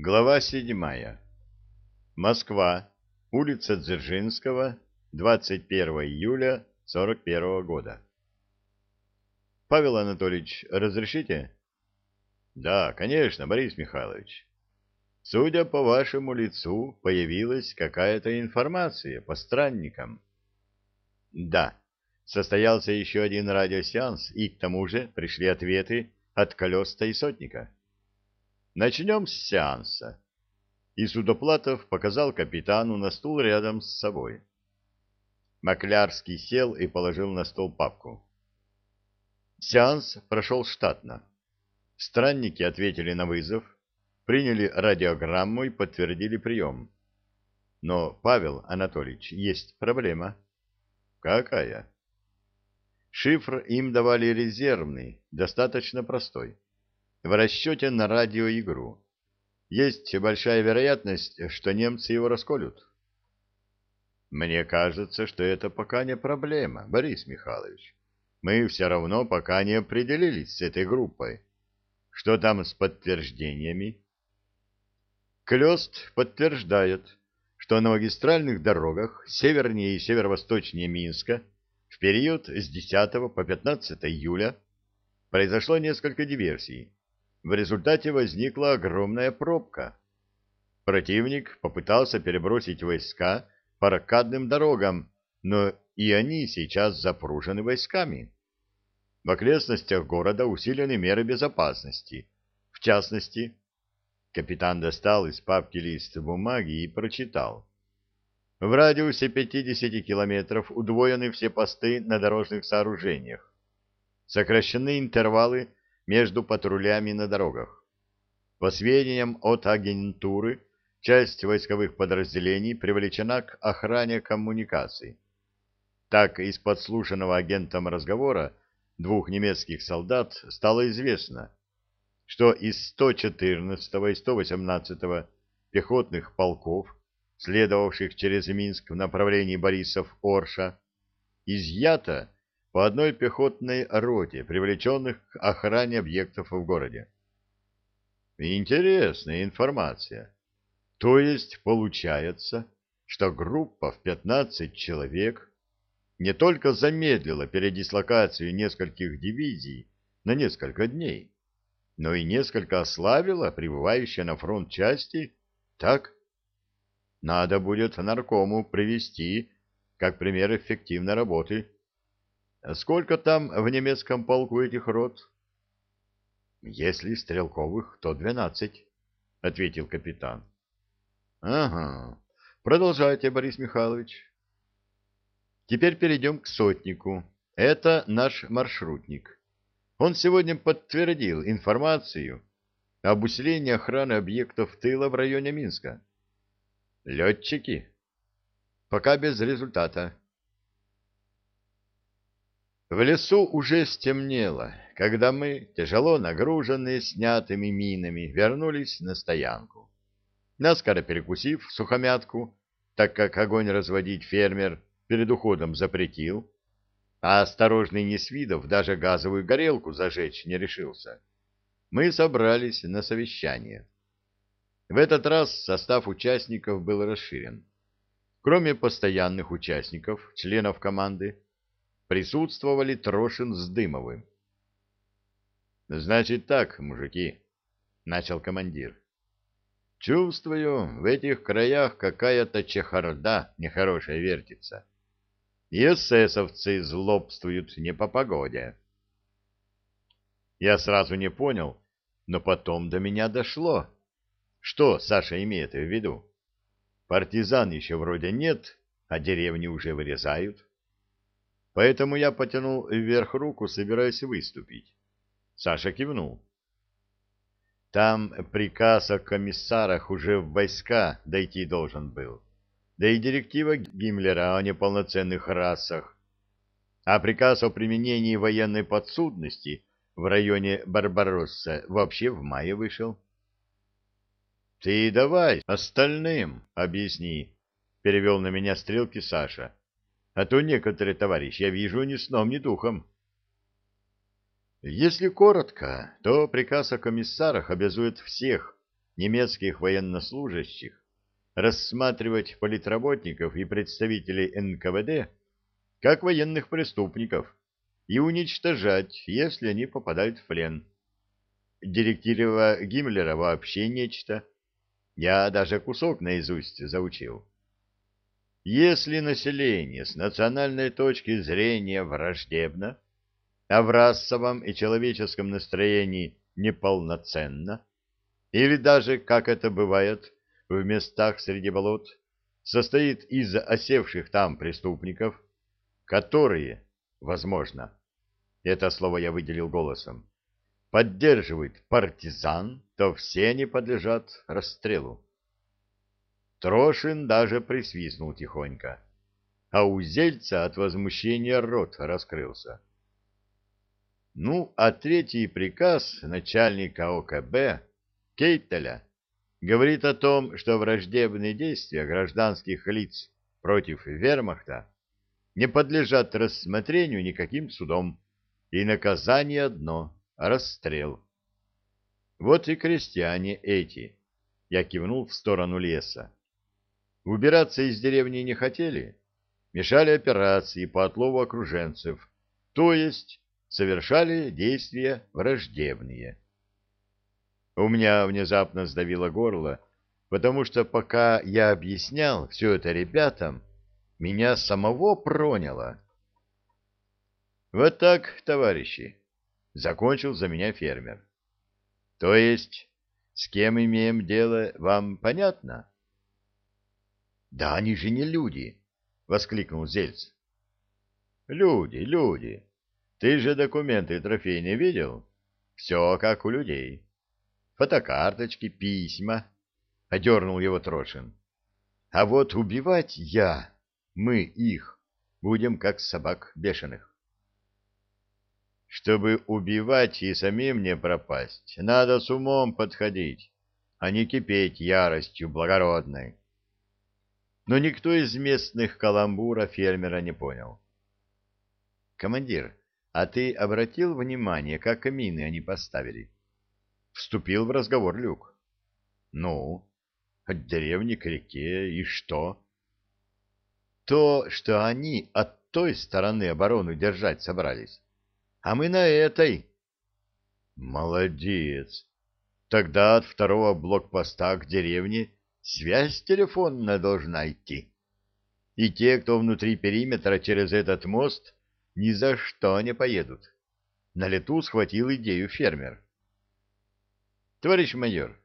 Глава седьмая. Москва. Улица Дзержинского. 21 июля 41 года. Павел Анатольевич, разрешите? Да, конечно, Борис Михайлович. Судя по вашему лицу, появилась какая-то информация по странникам. Да, состоялся еще один радиосеанс, и к тому же пришли ответы от Колеста и Сотника. Начнем с сеанса. И Судоплатов показал капитану на стул рядом с собой. Маклярский сел и положил на стол папку. Сеанс прошел штатно. Странники ответили на вызов, приняли радиограмму и подтвердили прием. Но, Павел Анатольевич, есть проблема. Какая? Шифр им давали резервный, достаточно простой в расчете на радиоигру. Есть большая вероятность, что немцы его расколют. Мне кажется, что это пока не проблема, Борис Михайлович. Мы все равно пока не определились с этой группой. Что там с подтверждениями? Клёст подтверждает, что на магистральных дорогах севернее и северо-восточнее Минска в период с 10 по 15 июля произошло несколько диверсий в результате возникла огромная пробка. Противник попытался перебросить войска по ракадным дорогам, но и они сейчас запружены войсками. В окрестностях города усилены меры безопасности. В частности, капитан достал из папки лист бумаги и прочитал. В радиусе 50 километров удвоены все посты на дорожных сооружениях. Сокращены интервалы между патрулями на дорогах. По сведениям от агентуры, часть войсковых подразделений привлечена к охране коммуникаций. Так, из подслушанного агентом разговора двух немецких солдат стало известно, что из 114 и 118 пехотных полков, следовавших через Минск в направлении Борисов-Орша, изъято по одной пехотной роте, привлеченных к охране объектов в городе. Интересная информация. То есть получается, что группа в 15 человек не только замедлила передислокацию нескольких дивизий на несколько дней, но и несколько ослабила прибывающие на фронт части, так? Надо будет наркому привести как пример эффективной работы сколько там в немецком полку этих рот? Если стрелковых, то двенадцать, ответил капитан. Ага. Продолжайте, Борис Михайлович. Теперь перейдем к сотнику. Это наш маршрутник. Он сегодня подтвердил информацию об усилении охраны объектов тыла в районе Минска. Летчики? Пока без результата. В лесу уже стемнело, когда мы, тяжело нагруженные снятыми минами, вернулись на стоянку. Наскоро перекусив сухомятку, так как огонь разводить фермер перед уходом запретил, а осторожный Несвидов даже газовую горелку зажечь не решился, мы собрались на совещание. В этот раз состав участников был расширен. Кроме постоянных участников, членов команды, присутствовали Трошин с Дымовым. «Значит так, мужики», — начал командир. «Чувствую, в этих краях какая-то чехарда нехорошая вертится. И эсэсовцы злобствуют не по погоде». Я сразу не понял, но потом до меня дошло. Что Саша имеет в виду? Партизан еще вроде нет, а деревни уже вырезают. Поэтому я потянул вверх руку, собираясь выступить. Саша кивнул. Там приказ о комиссарах уже в войска дойти должен был. Да и директива Гиммлера о неполноценных расах. А приказ о применении военной подсудности в районе Барбаросса вообще в мае вышел. — Ты давай остальным объясни, — перевел на меня стрелки Саша а то некоторые, товарищи, я вижу ни сном, ни духом. Если коротко, то приказ о комиссарах обязует всех немецких военнослужащих рассматривать политработников и представителей НКВД как военных преступников и уничтожать, если они попадают в плен. Директива Гиммлера вообще нечто. Я даже кусок наизусть заучил. Если население с национальной точки зрения враждебно, а в расовом и человеческом настроении неполноценно, или даже, как это бывает в местах среди болот, состоит из осевших там преступников, которые, возможно, это слово я выделил голосом, поддерживают партизан, то все они подлежат расстрелу. Трошин даже присвистнул тихонько, а у Зельца от возмущения рот раскрылся. Ну, а третий приказ начальника ОКБ Кейтеля говорит о том, что враждебные действия гражданских лиц против вермахта не подлежат рассмотрению никаким судом, и наказание одно — расстрел. Вот и крестьяне эти, я кивнул в сторону леса. Убираться из деревни не хотели, мешали операции по отлову окруженцев, то есть совершали действия враждебные. У меня внезапно сдавило горло, потому что пока я объяснял все это ребятам, меня самого проняло. Вот так, товарищи, закончил за меня фермер. То есть, с кем имеем дело, вам понятно? Да они же не люди, воскликнул Зельц. Люди, люди. Ты же документы трофейные видел? Все как у людей. Фотокарточки, письма. Одернул его Трошин. А вот убивать я, мы их, будем как собак бешеных. Чтобы убивать и самим не пропасть, надо с умом подходить, а не кипеть яростью благородной. Но никто из местных каламбура фермера не понял. «Командир, а ты обратил внимание, как мины они поставили?» Вступил в разговор Люк. «Ну, от деревни к реке, и что?» «То, что они от той стороны оборону держать собрались, а мы на этой». «Молодец! Тогда от второго блокпоста к деревне связь телефонная должна идти. И те, кто внутри периметра через этот мост, ни за что не поедут. На лету схватил идею фермер. Товарищ майор,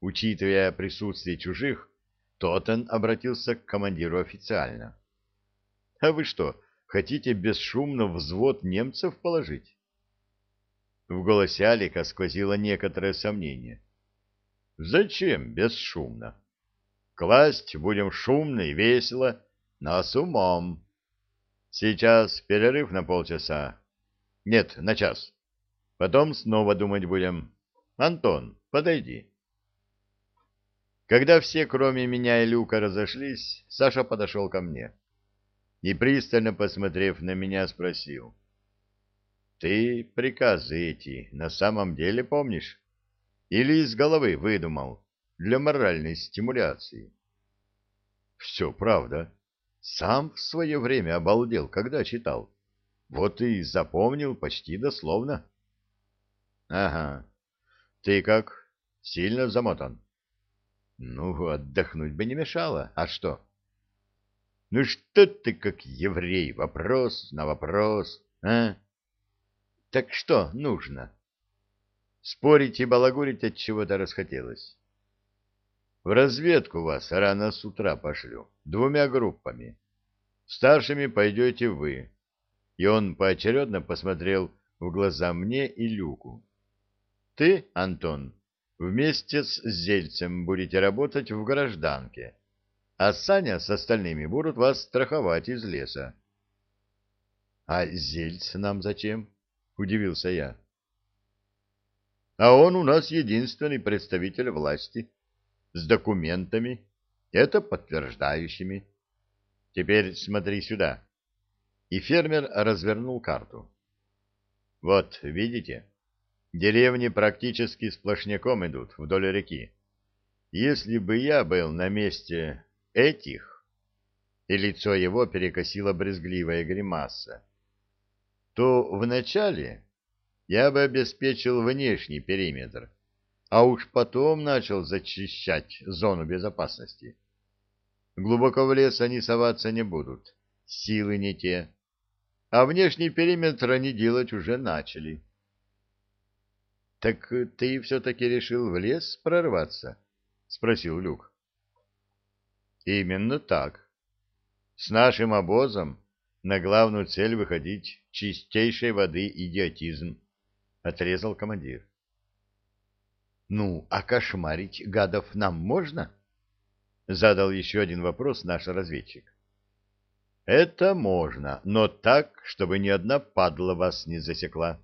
учитывая присутствие чужих, Тоттен обратился к командиру официально. — А вы что, хотите бесшумно взвод немцев положить? В голосе Алика сквозило некоторое сомнение. — Зачем бесшумно? Класть будем шумно и весело, но с умом. Сейчас перерыв на полчаса. Нет, на час. Потом снова думать будем. Антон, подойди. Когда все, кроме меня и Люка, разошлись, Саша подошел ко мне и, пристально посмотрев на меня, спросил. — Ты приказы эти на самом деле помнишь? Или из головы выдумал для моральной стимуляции? — Все правда. Сам в свое время обалдел, когда читал. Вот и запомнил почти дословно. — Ага, ты как? Сильно замотан? Ну, отдохнуть бы не мешало. А что? Ну что ты как еврей? Вопрос на вопрос, а? Так что нужно? Спорить и балагурить от чего-то расхотелось. В разведку вас рано с утра пошлю, двумя группами. Старшими пойдете вы. И он поочередно посмотрел в глаза мне и Люку. Ты, Антон, вместе с Зельцем будете работать в гражданке, а Саня с остальными будут вас страховать из леса. — А Зельц нам зачем? — удивился я. — А он у нас единственный представитель власти, с документами, это подтверждающими. Теперь смотри сюда. И фермер развернул карту. Вот, видите? Деревни практически сплошняком идут вдоль реки. если бы я был на месте этих, и лицо его перекосило брезгливая гримаса, то вначале я бы обеспечил внешний периметр, а уж потом начал зачищать зону безопасности. Глубоко в лес они соваться не будут, силы не те, а внешний периметр они делать уже начали. — Так ты все-таки решил в лес прорваться? — спросил Люк. — Именно так. С нашим обозом на главную цель выходить чистейшей воды идиотизм, — отрезал командир. — Ну, а кошмарить гадов нам можно? — задал еще один вопрос наш разведчик. — Это можно, но так, чтобы ни одна падла вас не засекла.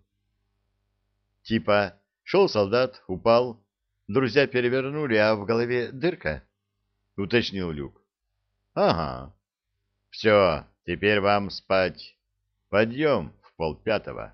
Типа Шел солдат, упал. Друзья перевернули, а в голове дырка, — уточнил Люк. — Ага. Все, теперь вам спать. Подъем в полпятого.